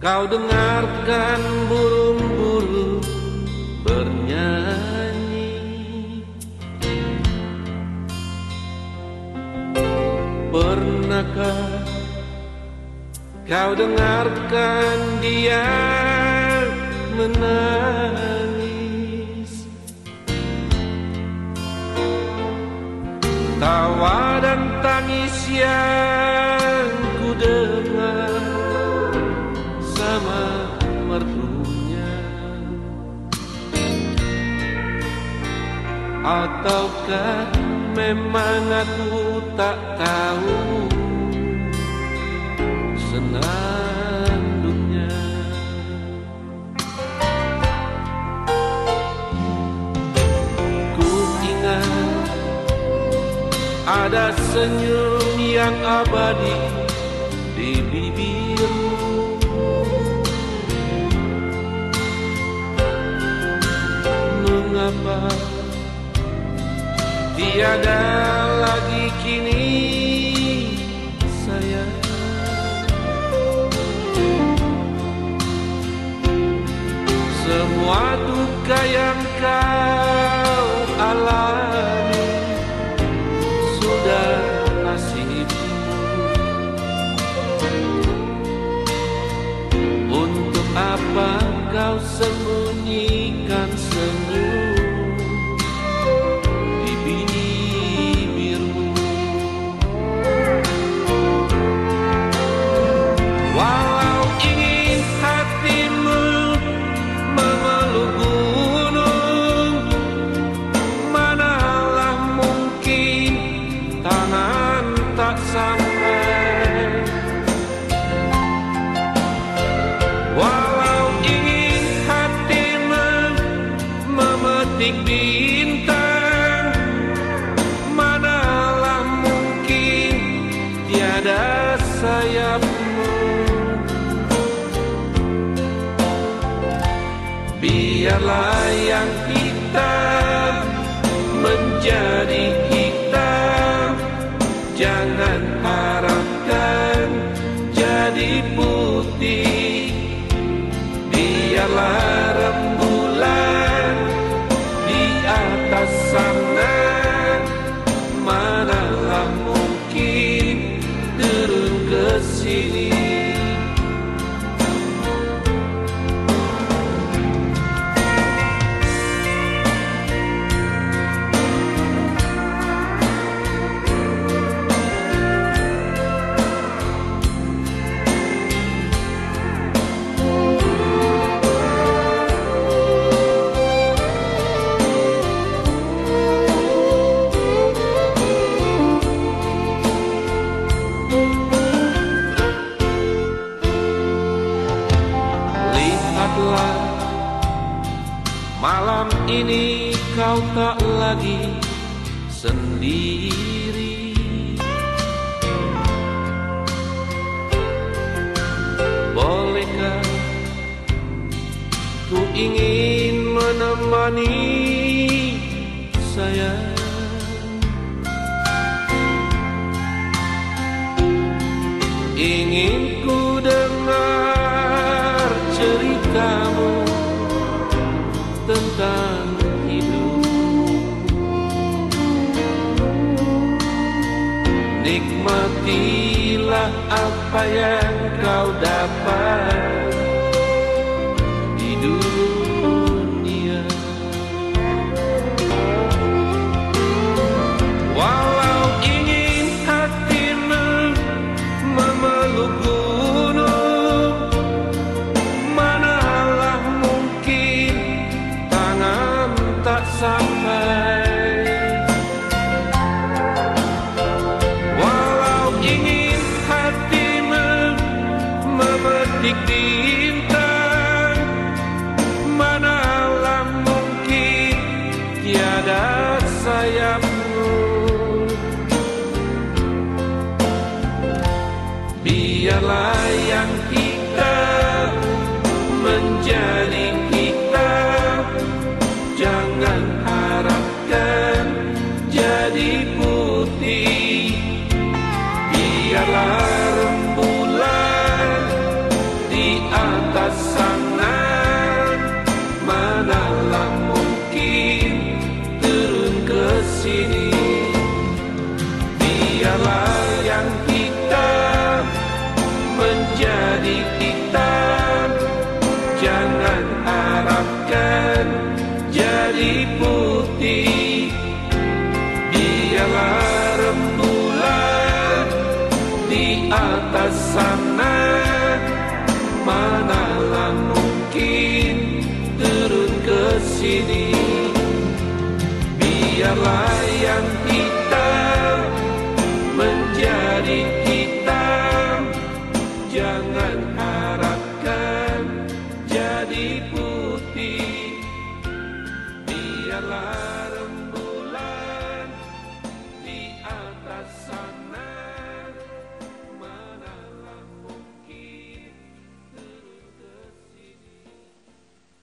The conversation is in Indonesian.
Kau dengarkan burung-burung bernyanyi. Pernahkah kau dengarkan dia menangis? Tawa dan tangis yang Memang aku tak tahu senandungnya. Ku ingat ada senyum yang abadi di bibirmu. Mengapa tiada lagi kini sayang Semua duka yang kau alami Sudah nasibmu Untuk apa kau sembunyikan tangan tak Biarlah kau tak lagi sendiri. Bolehkah ku ingin menemani sayang Ingin ku dengar ceritamu Nikmatilah apa yang kau dapat tiada sayapmu. Biarlah di atas sana. Manalah mungkin turun ke sini. Biarlah yang hitam menjadi hitam. Jangan harapkan jadi putih. Biarlah